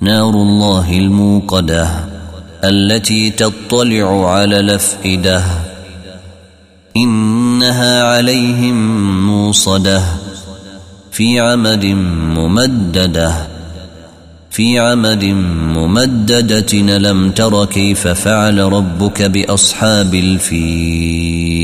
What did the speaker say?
نار الله الموقدة التي تطلع على الأفئدة. إنها عليهم موصدة في عمد ممددة. في عمد ممددة لم تر كيف فعل ربك بأصحاب الفيل؟